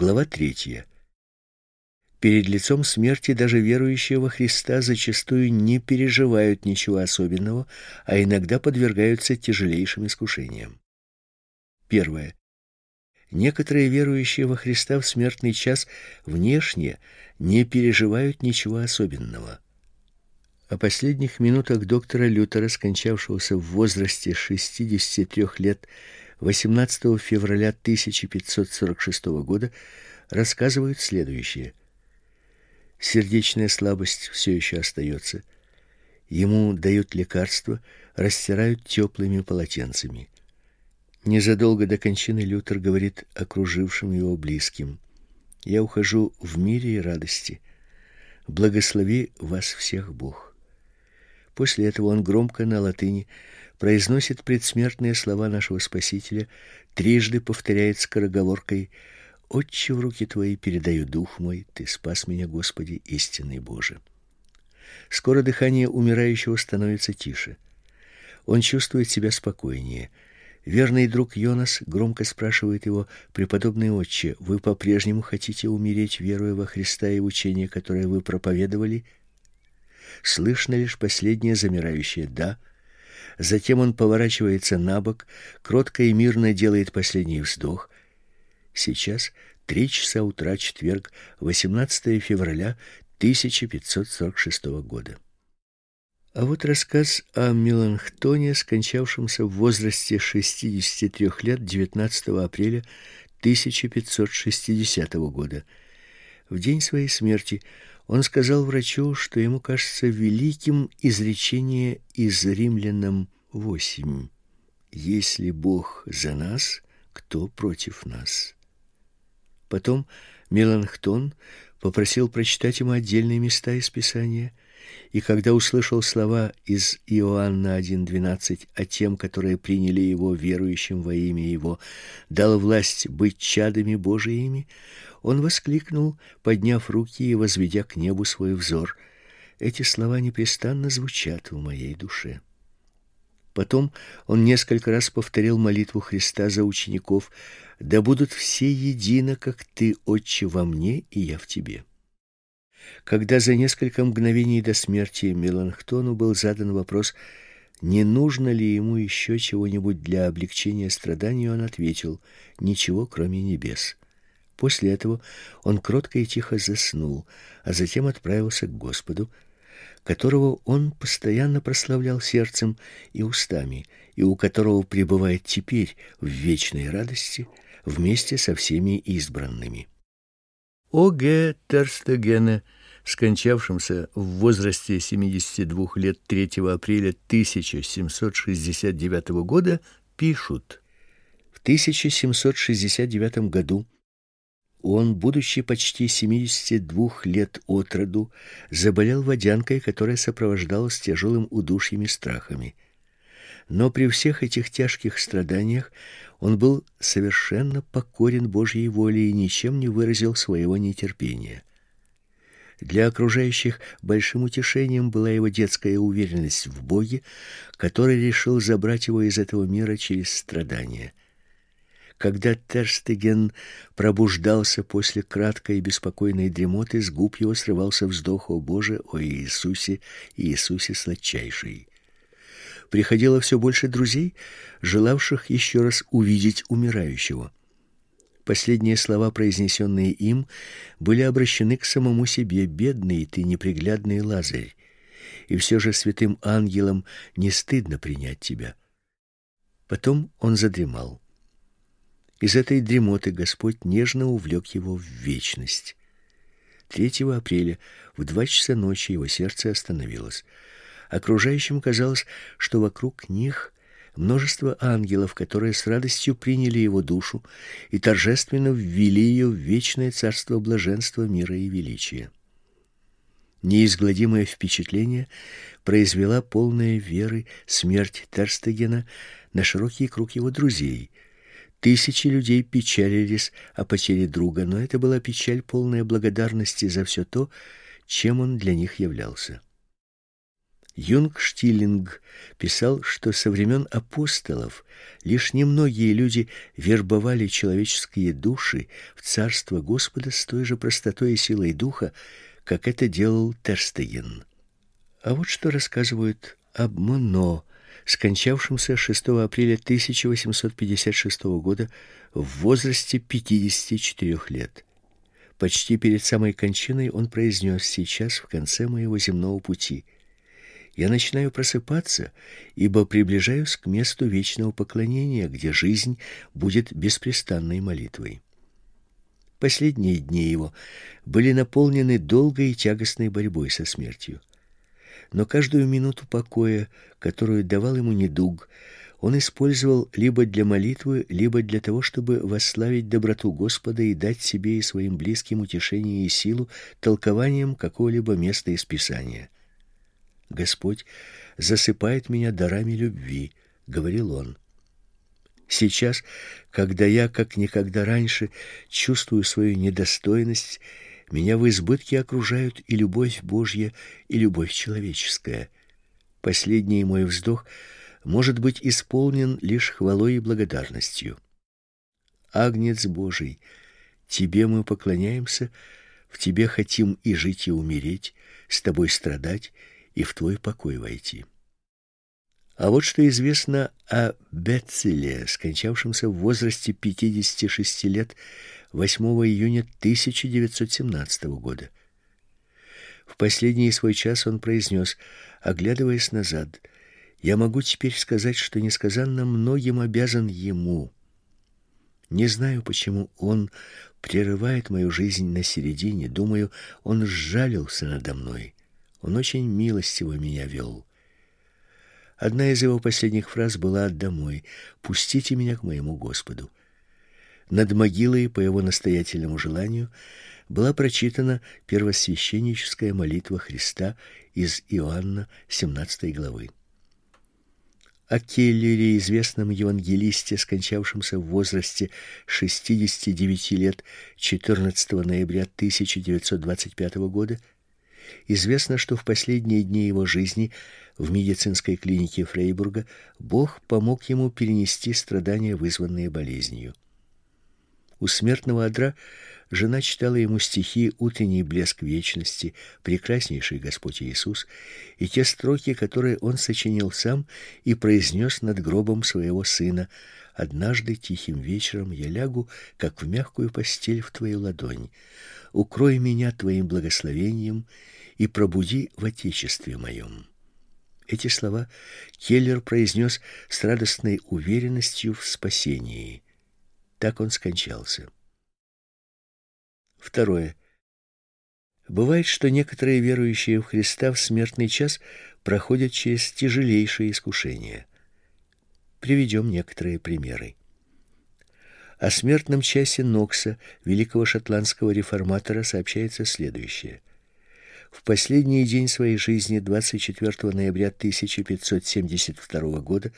Глава третья. Перед лицом смерти даже верующие во Христа зачастую не переживают ничего особенного, а иногда подвергаются тяжелейшим искушениям. Первое. Некоторые верующие во Христа в смертный час внешне не переживают ничего особенного. О последних минутах доктора Лютера, скончавшегося в возрасте 63 лет 18 февраля 1546 года, рассказывают следующее. Сердечная слабость все еще остается. Ему дают лекарства, растирают теплыми полотенцами. Незадолго до кончины Лютер говорит окружившим его близким: "Я ухожу в мире и радости. Благослови вас всех Бог". После этого он громко на латыни произносит предсмертные слова нашего Спасителя, трижды повторяет скороговоркой: "Отче, в руки твои передаю дух мой, ты спас меня, Господи, истинный Боже". Скоро дыхание умирающего становится тише. Он чувствует себя спокойнее. Верный друг Йонас громко спрашивает его: "Преподобный отче, вы по-прежнему хотите умереть, веруя во Христа и учение, которое вы проповедовали?" Слышно лишь последнее замирающее да. Затем он поворачивается на бок, кротко и мирно делает последний вздох. Сейчас три часа утра, четверг, 18 февраля 1546 года. А вот рассказ о Меланхтоне, скончавшемся в возрасте 63 лет 19 апреля 1560 года. В день своей смерти он сказал врачу, что ему кажется великим изречение из Римлянам 8. Если Бог за нас, кто против нас? Потом Меланхтон попросил прочитать ему отдельные места из Писания – и когда услышал слова из Иоанна 1:12 о тем, которые приняли его верующим во имя его, дал власть быть чадами Божиими, он воскликнул, подняв руки и возведя к небу свой взор: эти слова непрестанно звучат в моей душе. Потом он несколько раз повторил молитву Христа за учеников: "Да будут все едино, как ты, Отче, во мне и я в тебе". Когда за несколько мгновений до смерти Меланхтону был задан вопрос, не нужно ли ему еще чего-нибудь для облегчения страданий, он ответил: ничего, кроме небес. После этого он кротко и тихо заснул, а затем отправился к Господу, которого он постоянно прославлял сердцем и устами, и у которого пребывает теперь в вечной радости вместе со всеми избранными. О.Г. Терстегене, скончавшимся в возрасте 72 лет 3 апреля 1769 года, пишут: В 1769 году он, будучи почти 72 лет от роду, заболел водянкой, которая сопровождалась тяжелым удушьем и страхами. Но при всех этих тяжких страданиях он был совершенно покорен Божьей воле и ничем не выразил своего нетерпения. Для окружающих большим утешением была его детская уверенность в Боге, который решил забрать его из этого мира через страдания. Когда Терстеген пробуждался после краткой и беспокойной дремоты, с губ его срывался вздох «О Боже, о Иисусе, Иисусе сладчайший!» приходило все больше друзей, желавших еще раз увидеть умирающего. Последние слова, произнесенные им, были обращены к самому себе: "Бедный ты, неприглядный Лазарь, и все же святым ангелам не стыдно принять тебя". Потом он задремал. Из этой дремоты Господь нежно увлек его в вечность. 3 апреля в два часа ночи его сердце остановилось. Окружающим казалось, что вокруг них множество ангелов, которые с радостью приняли его душу и торжественно ввели ее в вечное царство блаженства, мира и величия. Неизгладимое впечатление произвела полная веры смерть Терстегена на широкий круг его друзей. Тысячи людей печалились о потере друга, но это была печаль полная благодарности за все то, чем он для них являлся. Юнг Штиллинг писал, что со времен апостолов лишь немногие люди вербовали человеческие души в царство Господа с той же простотой и силой духа, как это делал Терстеген. А вот что рассказывают об Моно, скончавшемся 6 апреля 1856 года в возрасте 54 лет. Почти перед самой кончиной он произнес «Сейчас, в конце моего земного пути, я начинаю просыпаться, ибо приближаюсь к месту вечного поклонения, где жизнь будет беспрестанной молитвой». Последние дни его были наполнены долгой и тягостной борьбой со смертью но каждую минуту покоя, которую давал ему недуг, он использовал либо для молитвы, либо для того, чтобы восславить доброту Господа и дать себе и своим близким утешение и силу толкованием какого-либо места из Писания. Господь засыпает меня дарами любви, говорил он. Сейчас, когда я как никогда раньше чувствую свою недостойность меня в избытке окружают и любовь Божья, и любовь человеческая. Последний мой вздох может быть исполнен лишь хвалой и благодарностью. Агнец Божий, тебе мы поклоняемся, в тебе хотим и жить, и умереть, с тобой страдать и в твой покой войти. А вот что известно о Бетцеле, скончавшемся в возрасте 56 лет 8 июня 1917 года. В последний свой час он произнес, оглядываясь назад, «Я могу теперь сказать, что несказанно многим обязан ему. Не знаю, почему он прерывает мою жизнь на середине. Думаю, он сжалился надо мной. Он очень милостиво меня вел». Одна из его последних фраз была «Домой. Пустите меня к моему Господу». Над могилой, по его настоятельному желанию, была прочитана первосвященническая молитва Христа из Иоанна 17 главы. О Келлере, известном евангелисте, скончавшемся в возрасте 69 лет 14 ноября 1925 года, известно, что в последние дни его жизни в медицинской клинике Фрейбурга Бог помог ему перенести страдания, вызванные болезнью. У смертного одра жена читала ему стихи «Утренний блеск вечности», «Прекраснейший Господь Иисус» и те строки, которые он сочинил сам и произнес над гробом своего сына «Однажды тихим вечером я лягу, как в мягкую постель в твою ладонь. Укрой меня твоим благословением и пробуди в Отечестве моем». Эти слова Келлер произнес с радостной уверенностью в спасении – так он скончался. Второе. Бывает, что некоторые верующие в Христа в смертный час проходят через тяжелейшие искушения. Приведем некоторые примеры. О смертном часе Нокса, великого шотландского реформатора, сообщается следующее. В последний день своей жизни, 24 ноября 1572 года,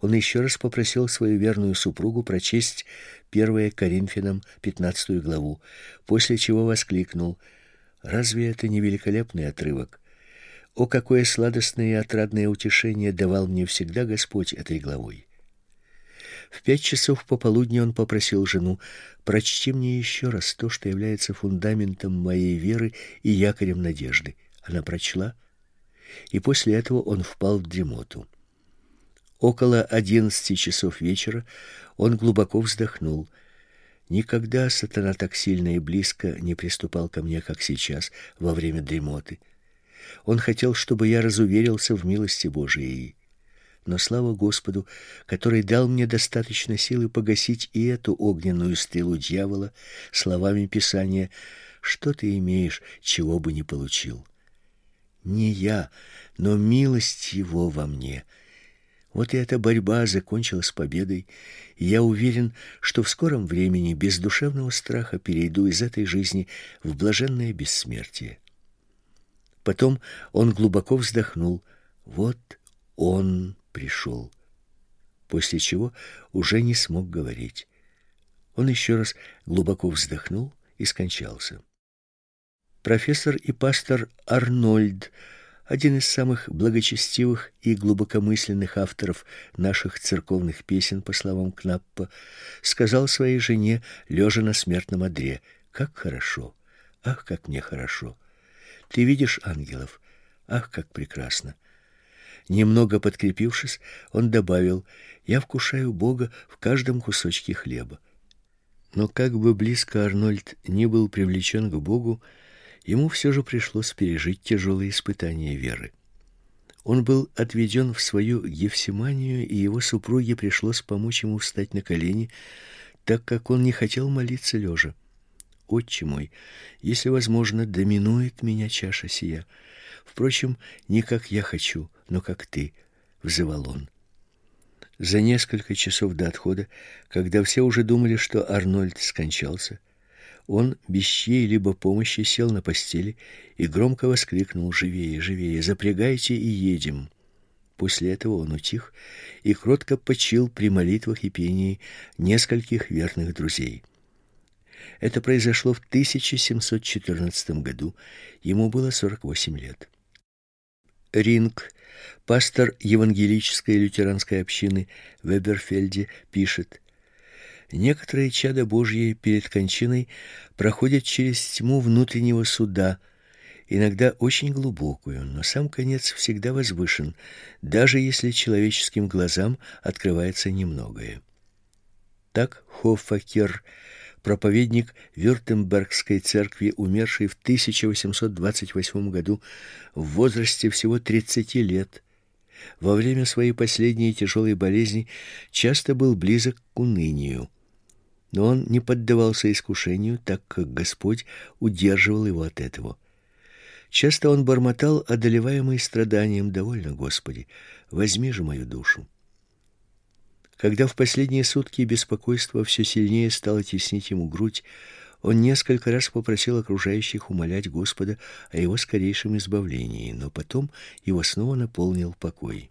он еще раз попросил свою верную супругу прочесть 1 Коринфянам 15 главу, после чего воскликнул: "Разве это не великолепный отрывок? О какое сладостное и отрадное утешение давал мне всегда Господь этой главой!" В пять часов пополудни он попросил жену: "Прочти мне еще раз то, что является фундаментом моей веры и якорем надежды". Она прочла, и после этого он впал в дремоту. Около одиннадцати часов вечера он глубоко вздохнул. Никогда сатана так сильно и близко не приступал ко мне, как сейчас, во время дремоты. Он хотел, чтобы я разуверился в милости Божией. Но слава Господу, который дал мне достаточно силы погасить и эту огненную стрелу дьявола словами Писания «Что ты имеешь, чего бы не получил?» Не я, но милость Его во мне — вот и эта борьба закончилась победой, я уверен, что в скором времени без душевного страха перейду из этой жизни в блаженное бессмертие. Потом он глубоко вздохнул. Вот он пришел. После чего уже не смог говорить. Он еще раз глубоко вздохнул и скончался. Профессор и пастор Арнольд один из самых благочестивых и глубокомысленных авторов наших церковных песен, по словам Кнаппа, сказал своей жене, лежа на смертном одре: "Как хорошо! Ах, как мне хорошо! Ты видишь ангелов? Ах, как прекрасно!" Немного подкрепившись, он добавил: "Я вкушаю Бога в каждом кусочке хлеба". Но как бы близко Арнольд не был привлечен к Богу, ему все же пришлось пережить тяжелые испытания веры. Он был отведен в свою Евсиманию, и его супруге пришлось помочь ему встать на колени, так как он не хотел молиться лежа. «Отче мой, если возможно, доминует меня чаша сия. Впрочем, не как я хочу, но как ты», — взывал он. За несколько часов до отхода, когда все уже думали, что Арнольд скончался, он без чьей-либо помощи сел на постели и громко воскликнул «Живее, живее, запрягайте и едем!». После этого он утих и кротко почил при молитвах и пении нескольких верных друзей. Это произошло в 1714 году, ему было 48 лет. Ринг, пастор евангелической лютеранской общины в Эберфельде, пишет: Некоторые чада Божьи перед кончиной проходят через тьму внутреннего суда, иногда очень глубокую, но сам конец всегда возвышен, даже если человеческим глазам открывается немногое. Так Хоффакер, проповедник Вюртембергской церкви, умерший в 1828 году в возрасте всего 30 лет, во время своей последней тяжелой болезни часто был близок к унынию но он не поддавался искушению, так как Господь удерживал его от этого. Часто он бормотал, одолеваемый страданием: "Довольно, Господи, возьми же мою душу". Когда в последние сутки беспокойство все сильнее стало теснить ему грудь, он несколько раз попросил окружающих умолять Господа о его скорейшем избавлении, но потом его снова наполнил покой.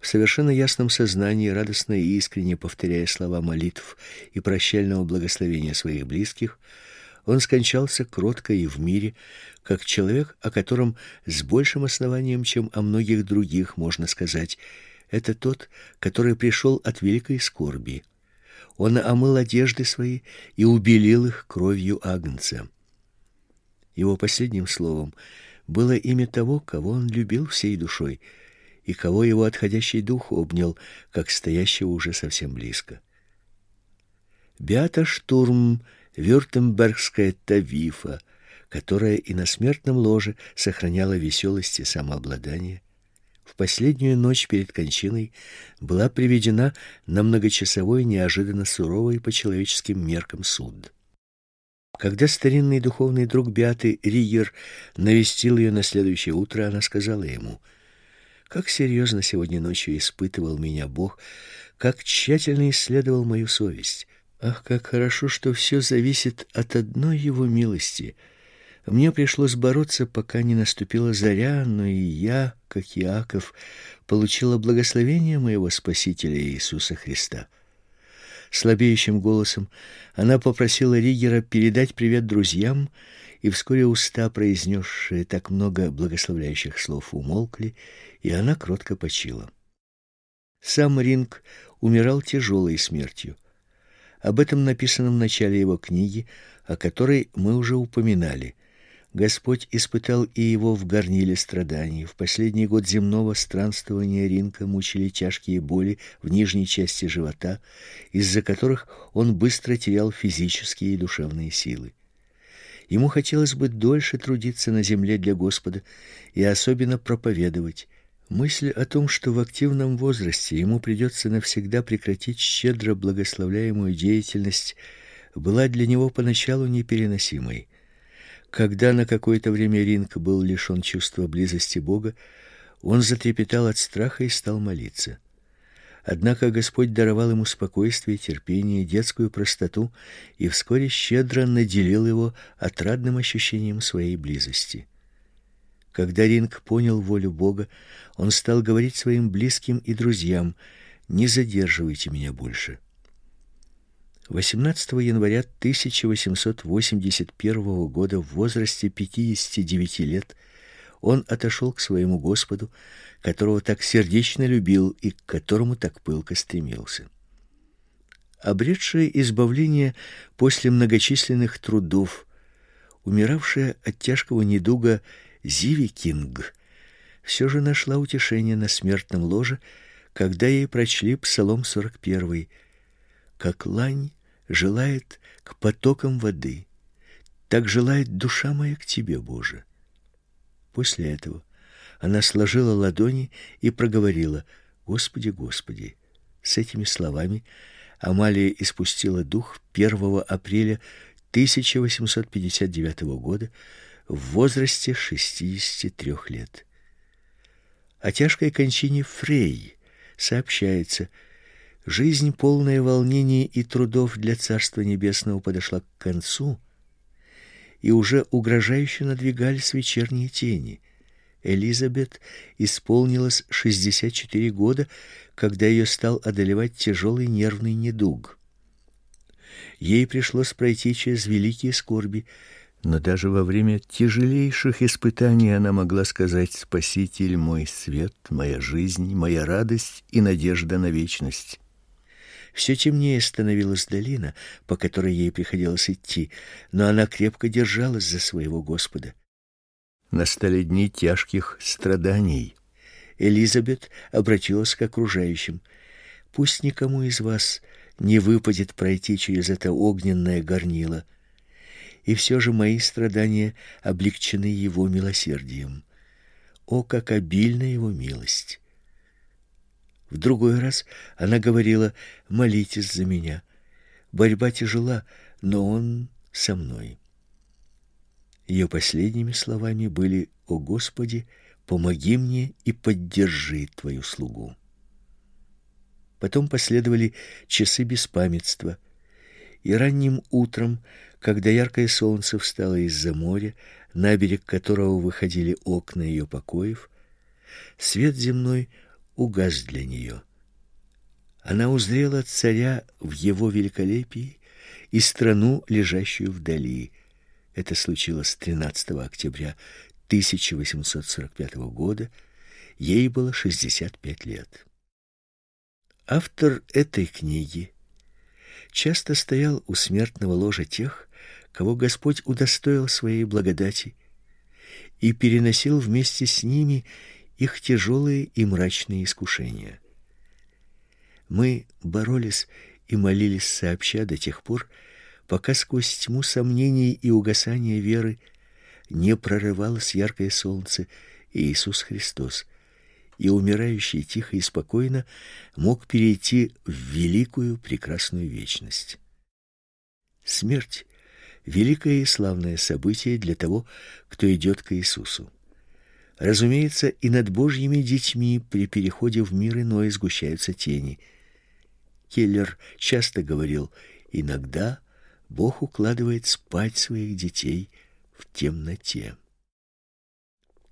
В совершенно ясном сознании, радостно и искренне повторяя слова молитв и прощального благословения своих близких, он скончался кротко и в мире, как человек, о котором с большим основанием, чем о многих других, можно сказать, это тот, который пришел от великой скорби. Он омыл одежды свои и убелил их кровью агнца. Его последним словом было имя того, кого он любил всей душой — и кого его отходящий дух обнял, как стоящего уже совсем близко. Беата Штурм, вюртембергская Тавифа, которая и на смертном ложе сохраняла веселость и самообладание, в последнюю ночь перед кончиной была приведена на многочасовой, неожиданно суровый по человеческим меркам суд. Когда старинный духовный друг Беаты Ригер навестил ее на следующее утро, она сказала ему — как серьезно сегодня ночью испытывал меня Бог, как тщательно исследовал мою совесть. Ах, как хорошо, что все зависит от одной его милости. Мне пришлось бороться, пока не наступила заря, но и я, как Иаков, получила благословение моего Спасителя Иисуса Христа. Слабеющим голосом она попросила Ригера передать привет друзьям и вскоре уста, произнесшие так много благословляющих слов, умолкли, и она кротко почила. Сам Ринг умирал тяжелой смертью. Об этом написано в начале его книги, о которой мы уже упоминали. Господь испытал и его в горниле страданий. В последний год земного странствования Ринка мучили тяжкие боли в нижней части живота, из-за которых он быстро терял физические и душевные силы. Ему хотелось бы дольше трудиться на земле для Господа и особенно проповедовать. Мысль о том, что в активном возрасте ему придется навсегда прекратить щедро благословляемую деятельность, была для него поначалу непереносимой. Когда на какое-то время Ринг был лишен чувства близости Бога, он затрепетал от страха и стал молиться. Однако Господь даровал ему спокойствие, терпение, детскую простоту и вскоре щедро наделил его отрадным ощущением своей близости. Когда Ринг понял волю Бога, он стал говорить своим близким и друзьям: "Не задерживайте меня больше". 18 января 1881 года в возрасте 59 лет он отошел к своему Господу, которого так сердечно любил и к которому так пылко стремился. Обретшая избавление после многочисленных трудов, умиравшая от тяжкого недуга Зиви Кинг, все же нашла утешение на смертном ложе, когда ей прочли Псалом 41, как лань желает к потокам воды, так желает душа моя к тебе, Боже. После этого она сложила ладони и проговорила: "Господи, Господи". С этими словами Амалия испустила дух 1 апреля 1859 года в возрасте 63 лет. О тяжкой кончине Фрей сообщается: жизнь полная волнений и трудов для Царства Небесного подошла к концу, и уже угрожающе надвигались вечерние тени. Элизабет исполнилось 64 года, когда ее стал одолевать тяжелый нервный недуг. Ей пришлось пройти через великие скорби, но даже во время тяжелейших испытаний она могла сказать: "Спаситель мой свет, моя жизнь, моя радость и надежда на вечность". Все темнее становилась долина, по которой ей приходилось идти, но она крепко держалась за своего Господа. Настали дни тяжких страданий. Элизабет обратилась к окружающим: "Пусть никому из вас не выпадет пройти через это огненное горнило, и все же мои страдания облегчены его милосердием. О, как обильна его милость!" В другой раз она говорила: "Молитесь за меня. Борьба тяжела, но он со мной". Ее последними словами были: "О Господи, помоги мне и поддержи твою слугу". Потом последовали часы беспамятства, и ранним утром, когда яркое солнце встало из-за моря, на берег которого выходили окна ее покоев, свет земной угас для нее. Она узрела царя в его великолепии и страну, лежащую вдали. Это случилось 13 октября 1845 года. Ей было 65 лет. Автор этой книги часто стоял у смертного ложа тех, кого Господь удостоил своей благодати, и переносил вместе с ними их тяжелые и мрачные искушения. Мы боролись и молились сообща до тех пор, пока сквозь тьму сомнений и угасания веры не прорывалось яркое солнце Иисус Христос, и умирающий тихо и спокойно мог перейти в великую прекрасную вечность. Смерть великое и славное событие для того, кто идет к Иисусу. Разумеется, и над Божьими детьми при переходе в мир иной сгущаются тени. Келлер часто говорил: иногда Бог укладывает спать своих детей в темноте.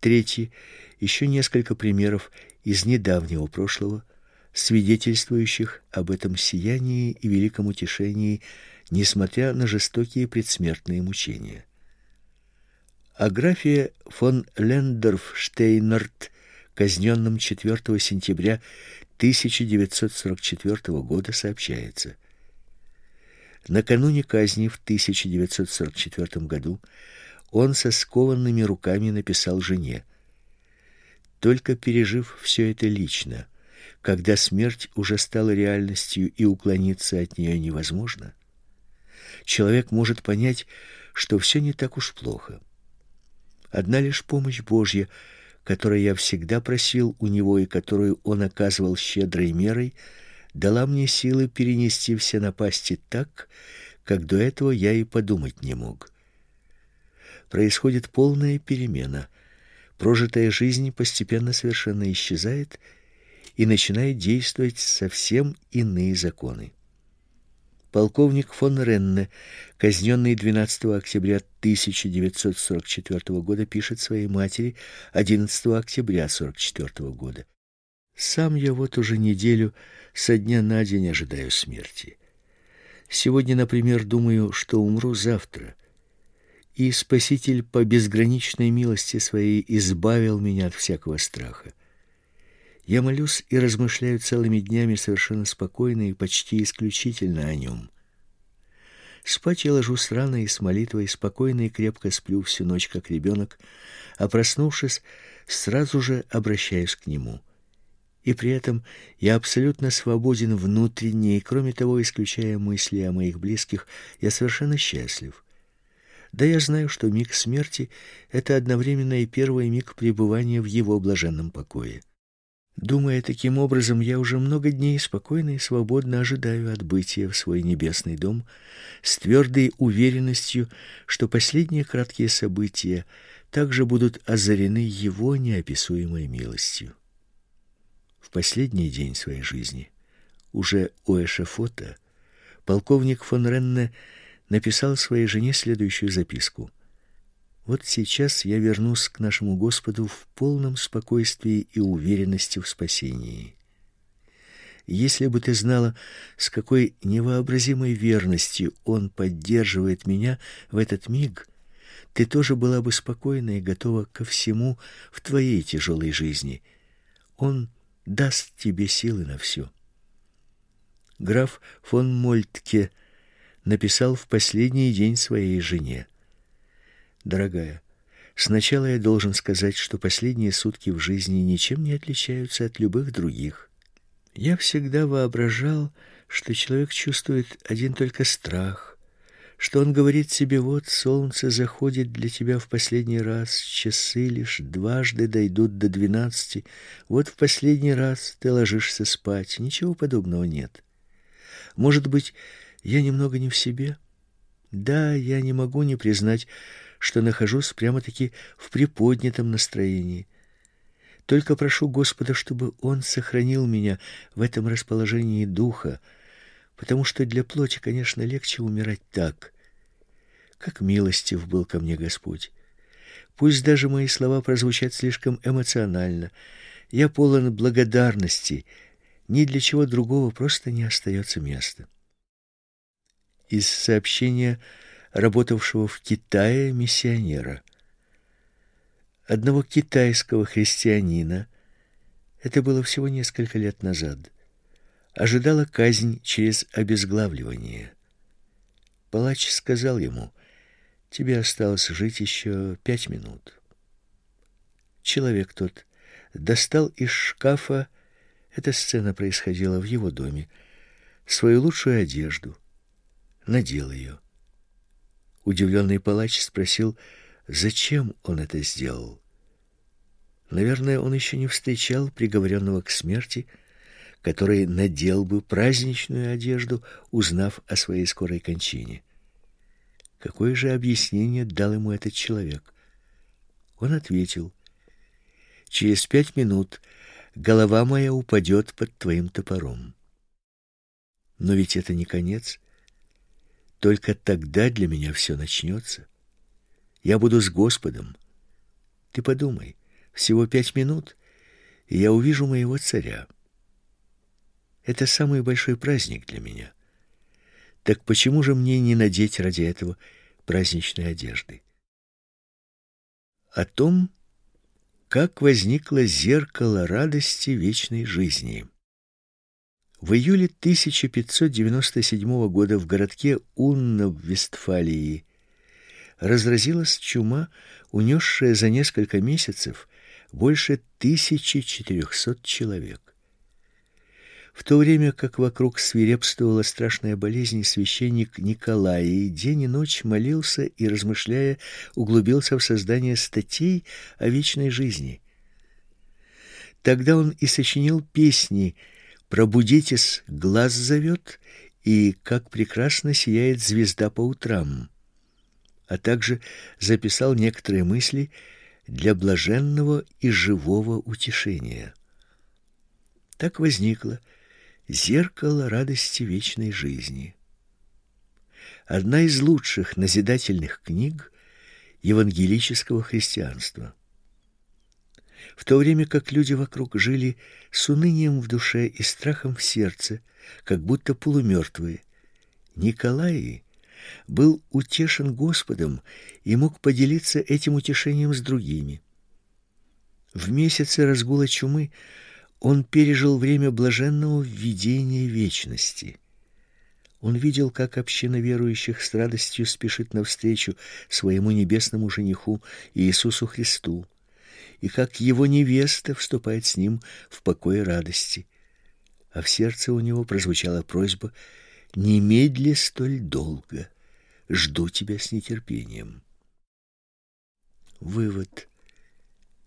Третий еще несколько примеров из недавнего прошлого, свидетельствующих об этом сиянии и великом утешении, несмотря на жестокие предсмертные мучения. Аграфия фон Лендорф-Штейнерт, казненным 4 сентября 1944 года, сообщается – Накануне казни в 1944 году он со скованными руками написал жене: "Только пережив все это лично, когда смерть уже стала реальностью и уклониться от нее невозможно, человек может понять, что все не так уж плохо. Одна лишь помощь Божья, которой я всегда просил у него и которую он оказывал щедрой мерой, дала мне силы перенести все напасти так, как до этого я и подумать не мог. Происходит полная перемена. Прожитая жизнь постепенно совершенно исчезает и начинает действовать совсем иные законы. Полковник фон Ренне, казненный 12 октября 1944 года, пишет своей матери 11 октября 1944 года. Сам я вот уже неделю со дня на день ожидаю смерти. Сегодня, например, думаю, что умру завтра. и Спаситель по безграничной милости своей избавил меня от всякого страха. Я молюсь и размышляю целыми днями совершенно спокойно и почти исключительно о нем. Спать я ложусь рано и с молитвой спокойно и крепко сплю всю ночь, как ребенок, а проснувшись, сразу же обращаюсь к нему. И при этом я абсолютно свободен внутренне, и кроме того, исключая мысли о моих близких, я совершенно счастлив. Да я знаю, что миг смерти это одновременно и первый миг пребывания в его блаженном покое. Думая таким образом, я уже много дней спокойно и свободно ожидаю отбытия в свой небесный дом с твердой уверенностью, что последние краткие события также будут озарены его неописуемой милостью. В последний день своей жизни, уже у эшафота, полковник фон Ренне написал своей жене следующую записку: вот сейчас я вернусь к нашему Господу в полном спокойствии и уверенности в спасении. Если бы ты знала, с какой невообразимой верностью он поддерживает меня в этот миг, ты тоже была бы спокойна и готова ко всему в твоей тяжелой жизни. Он даст тебе силы на все. Граф фон Мольтке написал в последний день своей жене: Дорогая, сначала я должен сказать, что последние сутки в жизни ничем не отличаются от любых других. Я всегда воображал, что человек чувствует один только страх, что он говорит себе: "Вот солнце заходит для тебя в последний раз, часы лишь дважды дойдут до двенадцати. Вот в последний раз ты ложишься спать". Ничего подобного нет. Может быть, я немного не в себе? Да, я не могу не признать, что нахожусь прямо-таки в приподнятом настроении. Только прошу Господа, чтобы Он сохранил меня в этом расположении духа, потому что для плоти, конечно, легче умирать так. Как милостив был ко мне Господь. Пусть даже мои слова прозвучат слишком эмоционально, я полон благодарности, ни для чего другого просто не остается места. Из сообщения работавшего в Китае миссионера. Одного китайского христианина, это было всего несколько лет назад, ожидала казнь через обезглавливание. Палач сказал ему, «Тебе осталось жить еще пять минут». Человек тот достал из шкафа, эта сцена происходила в его доме, свою лучшую одежду, надел ее. Удивленный палач спросил, зачем он это сделал. Наверное, он еще не встречал приговоренного к смерти, который надел бы праздничную одежду, узнав о своей скорой кончине. Какое же объяснение дал ему этот человек? Он ответил: "Через пять минут голова моя упадет под твоим топором". Но ведь это не конец. Только тогда для меня все начнется. Я буду с Господом. Ты подумай, всего пять минут, и я увижу моего царя. Это самый большой праздник для меня. Так почему же мне не надеть ради этого праздничной одежды? О том, как возникло зеркало радости вечной жизни. В июле 1597 года в городке Унна в Вестфалии разразилась чума, унесшая за несколько месяцев больше 1400 человек. В то время как вокруг свирепствовала страшная болезнь, священник Николай день и ночь молился и, размышляя, углубился в создание статей о вечной жизни. Тогда он и сочинил песни Пробудитесь, глаз зовет, и как прекрасно сияет звезда по утрам. А также записал некоторые мысли для блаженного и живого утешения. Так возникло зеркало радости вечной жизни. Одна из лучших назидательных книг евангелического христианства в то время как люди вокруг жили с унынием в душе и страхом в сердце, как будто полумертвые. Николай был утешен Господом и мог поделиться этим утешением с другими. В месяце разгула чумы он пережил время блаженного введения вечности. Он видел, как община верующих с радостью спешит навстречу своему небесному жениху Иисусу Христу, и как его невеста вступает с ним в покой радости. А в сердце у него прозвучала просьба «Не медли столь долго, жду тебя с нетерпением». Вывод.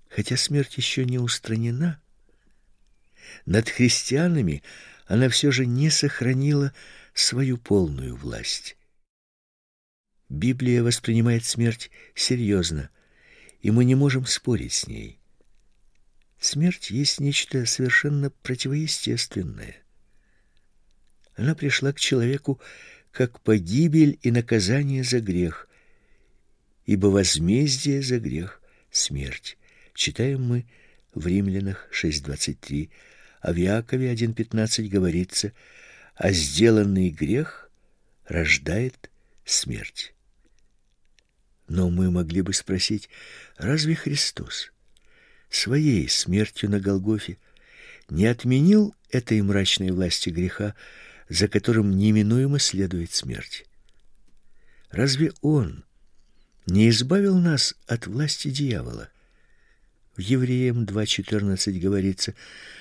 Хотя смерть еще не устранена, над христианами она все же не сохранила свою полную власть. Библия воспринимает смерть серьезно, и мы не можем спорить с ней. Смерть есть нечто совершенно противоестественное. Она пришла к человеку как погибель и наказание за грех, ибо возмездие за грех — смерть. Читаем мы в Римлянах 6.23, а в Иакове 1.15 говорится, а сделанный грех рождает смерть. Но мы могли бы спросить, разве Христос своей смертью на Голгофе не отменил этой мрачной власти греха, за которым неминуемо следует смерть? Разве Он не избавил нас от власти дьявола? В Евреям 2.14 говорится,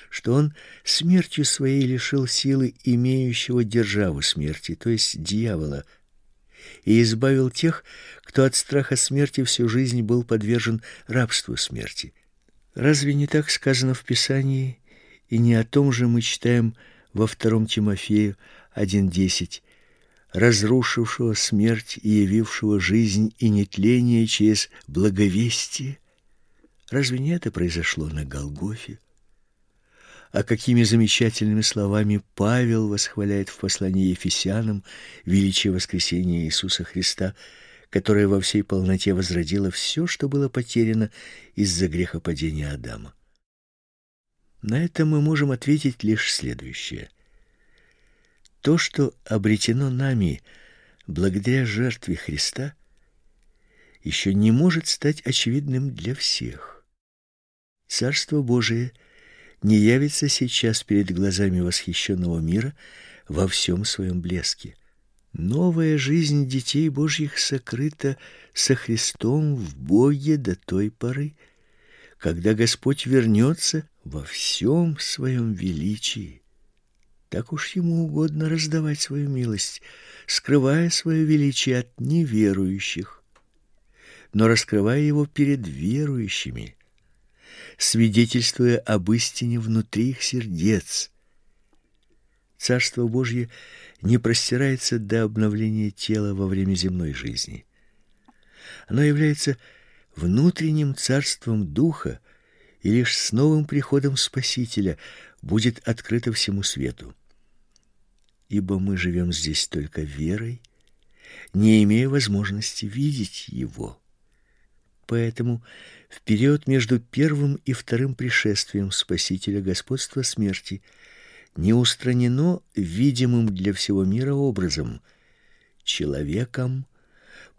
что он смертью своей лишил силы имеющего державу смерти, то есть дьявола, и избавил тех, кто от страха смерти всю жизнь был подвержен рабству смерти. Разве не так сказано в Писании, и не о том же мы читаем во втором Тимофею 1.10, разрушившего смерть и явившего жизнь и нетление через благовестие? Разве не это произошло на Голгофе? А какими замечательными словами Павел восхваляет в послании Ефесянам величие воскресения Иисуса Христа, которое во всей полноте возродило все, что было потеряно из-за грехопадения Адама. На это мы можем ответить лишь следующее. То, что обретено нами благодаря жертве Христа, еще не может стать очевидным для всех. Царство Божие не явится сейчас перед глазами восхищенного мира во всем своем блеске. Новая жизнь детей Божьих сокрыта со Христом в Боге до той поры, когда Господь вернется во всем своем величии. Так уж ему угодно раздавать свою милость, скрывая свое величие от неверующих, но раскрывая его перед верующими свидетельствуя об истине внутри их сердец. Царство Божье не простирается до обновления тела во время земной жизни. Оно является внутренним царством духа, и лишь с новым приходом Спасителя будет открыто всему свету. Ибо мы живем здесь только верой, не имея возможности видеть его. Поэтому в период между первым и вторым пришествием Спасителя господства смерти не устранено видимым для всего мира образом. Человеком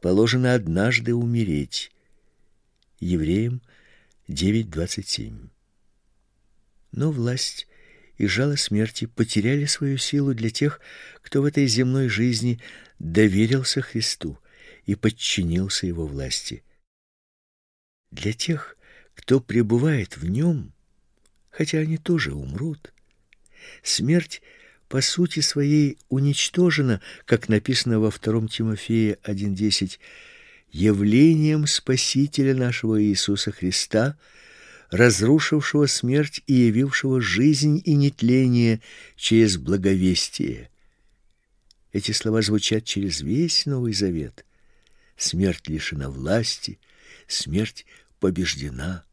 положено однажды умереть. Евреям 9.27 Но власть и жало смерти потеряли свою силу для тех, кто в этой земной жизни доверился Христу и подчинился его власти. Для тех, кто пребывает в нем, хотя они тоже умрут, смерть по сути своей уничтожена, как написано во втором Тимофея 1:10, явлением Спасителя нашего Иисуса Христа, разрушившего смерть и явившего жизнь и нетление через благовестие. Эти слова звучат через весь Новый Завет. Смерть лишена власти, смерть побеждена.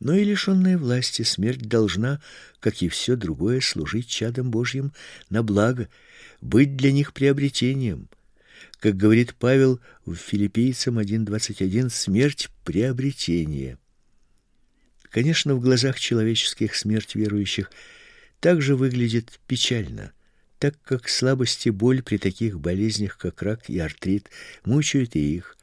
Но и лишенная власти смерть должна, как и все другое, служить чадом Божьим на благо, быть для них приобретением. Как говорит Павел в Филиппийцам 1.21, смерть — приобретение. Конечно, в глазах человеческих смерть верующих также выглядит печально, так как слабость и боль при таких болезнях, как рак и артрит, мучают и их.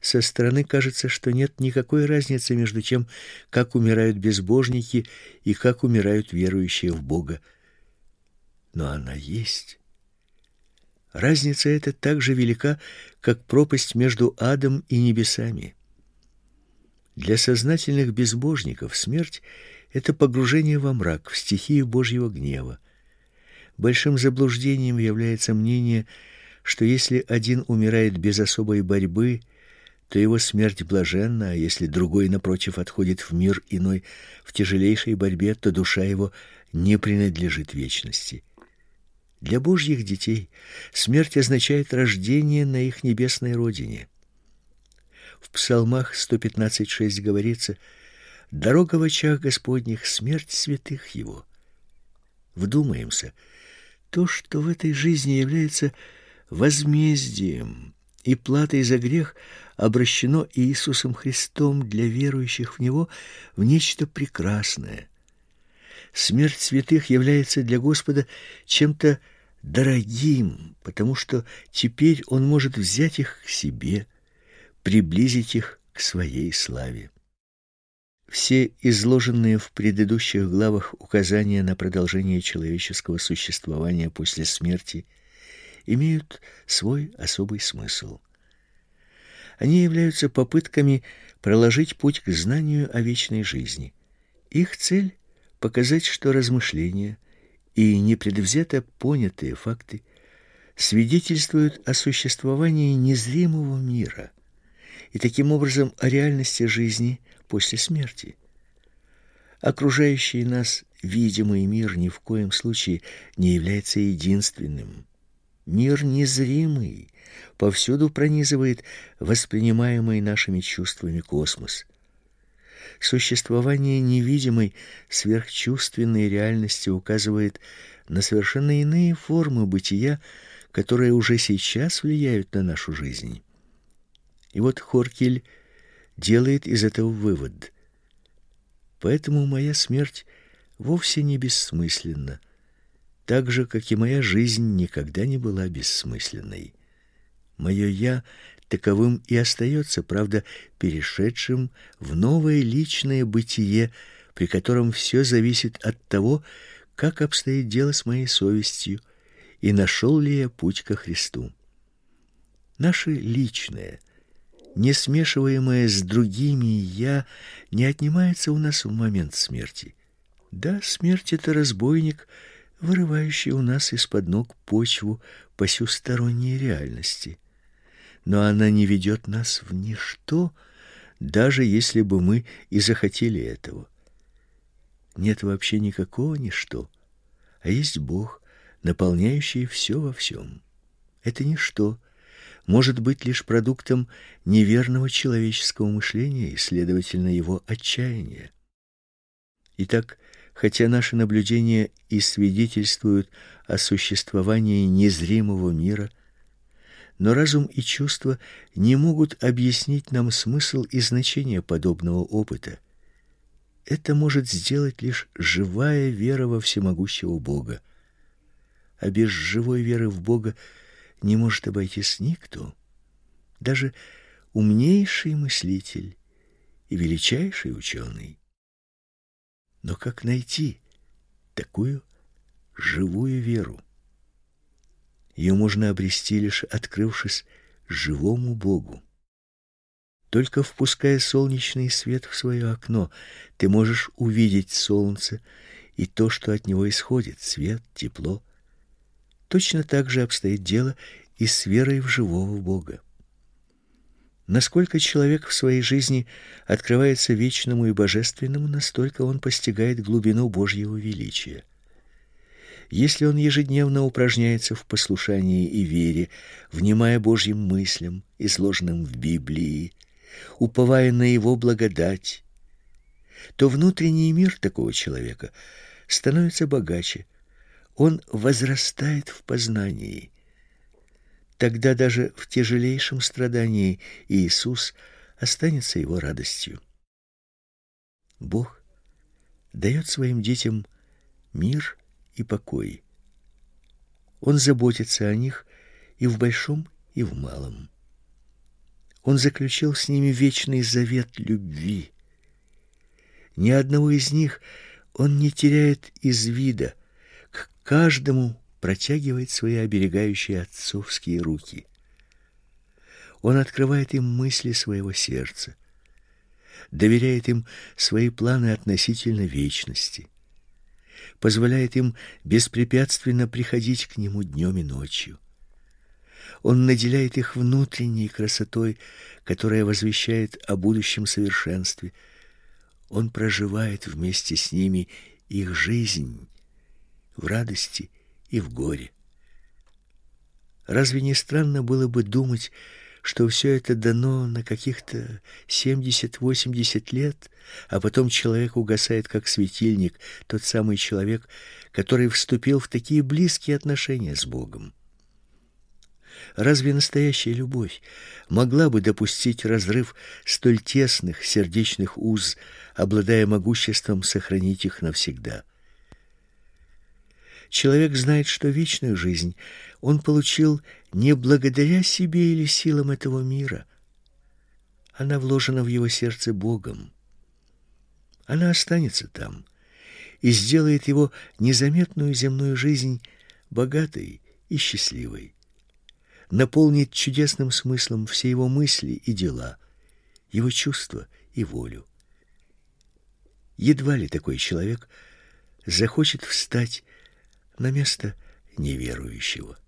Со стороны кажется, что нет никакой разницы между тем, как умирают безбожники и как умирают верующие в Бога. Но она есть. Разница эта так же велика, как пропасть между адом и небесами. Для сознательных безбожников смерть это погружение во мрак, в стихию Божьего гнева. Большим заблуждением является мнение, что если один умирает без особой борьбы, то его смерть блаженна, а если другой напротив отходит в мир иной в тяжелейшей борьбе, то душа его не принадлежит вечности. Для Божьих детей смерть означает рождение на их небесной родине. В Псалмах 115:6 говорится: "Дорога в очах Господних смерть святых его". Вдумаемся, то, что в этой жизни является возмездием и платой за грех, обращено Иисусом Христом для верующих в него в нечто прекрасное. Смерть святых является для Господа чем-то дорогим, потому что теперь он может взять их к себе, приблизить их к своей славе. Все изложенные в предыдущих главах указания на продолжение человеческого существования после смерти имеют свой особый смысл. Они являются попытками проложить путь к знанию о вечной жизни. Их цель показать, что размышления и непредвзято понятые факты свидетельствуют о существовании незримого мира и таким образом о реальности жизни после смерти. Окружающий нас видимый мир ни в коем случае не является единственным. Мир незримый, повсюду пронизывает воспринимаемый нашими чувствами космос. Существование невидимой сверхчувственной реальности указывает на совершенно иные формы бытия, которые уже сейчас влияют на нашу жизнь. И вот Хоркель делает из этого вывод. Поэтому моя смерть вовсе не бессмысленна, так же, как и моя жизнь никогда не была бессмысленной. Мое «я» таковым и остается, правда, перешедшим в новое личное бытие, при котором все зависит от того, как обстоит дело с моей совестью и нашел ли я путь ко Христу. Наше личное, не смешиваемое с другими «я» не отнимается у нас в момент смерти. Да, смерть — это разбойник, вырывающий у нас из-под ног почву посюсторонней реальности. Но она не ведет нас в ничто, даже если бы мы и захотели этого. Нет вообще никакого ничто, а есть Бог, наполняющий все во всем. Это ничто — может быть лишь продуктом неверного человеческого мышления и, следовательно, его отчаяния. Итак, хотя наши наблюдения и свидетельствуют о существовании незримого мира, но разум и чувства не могут объяснить нам смысл и значение подобного опыта. Это может сделать лишь живая вера во всемогущего Бога. А без живой веры в Бога не может обойтись никто, даже умнейший мыслитель и величайший ученый. Но как найти такую живую веру? Ее можно обрести лишь открывшись живому Богу. Только впуская солнечный свет в свое окно, ты можешь увидеть солнце и то, что от него исходит: свет, тепло, Точно так же обстоит дело и с верой в живого Бога. Насколько человек в своей жизни открывается вечному и божественному, настолько он постигает глубину Божьего величия. Если он ежедневно упражняется в послушании и вере, внимая Божьим мыслям, изложенным в Библии, уповая на его благодать, то внутренний мир такого человека становится богаче, он возрастает в познании. Тогда даже в тяжелейшем страдании Иисус останется его радостью. Бог дает своим детям мир и покой. Он заботится о них и в большом, и в малом. Он заключил с ними вечный завет любви. Ни одного из них он не теряет из вида, к каждому протягивает свои оберегающие отцовские руки. Он открывает им мысли своего сердца, доверяет им свои планы относительно вечности, позволяет им беспрепятственно приходить к нему днем и ночью. Он наделяет их внутренней красотой, которая возвещает о будущем совершенстве. Он проживает вместе с ними их жизнь в радости и в горе. Разве не странно было бы думать, что все это дано на каких-то 70-80 лет, а потом человек угасает как светильник, тот самый человек, который вступил в такие близкие отношения с Богом? Разве настоящая любовь могла бы допустить разрыв столь тесных сердечных уз, обладая могуществом сохранить их навсегда? Человек знает, что вечную жизнь он получил не благодаря себе или силам этого мира. Она вложена в его сердце Богом. Она останется там и сделает его незаметную земную жизнь богатой и счастливой. Наполнит чудесным смыслом все его мысли и дела, его чувства и волю. Едва ли такой человек захочет встать на место неверующего.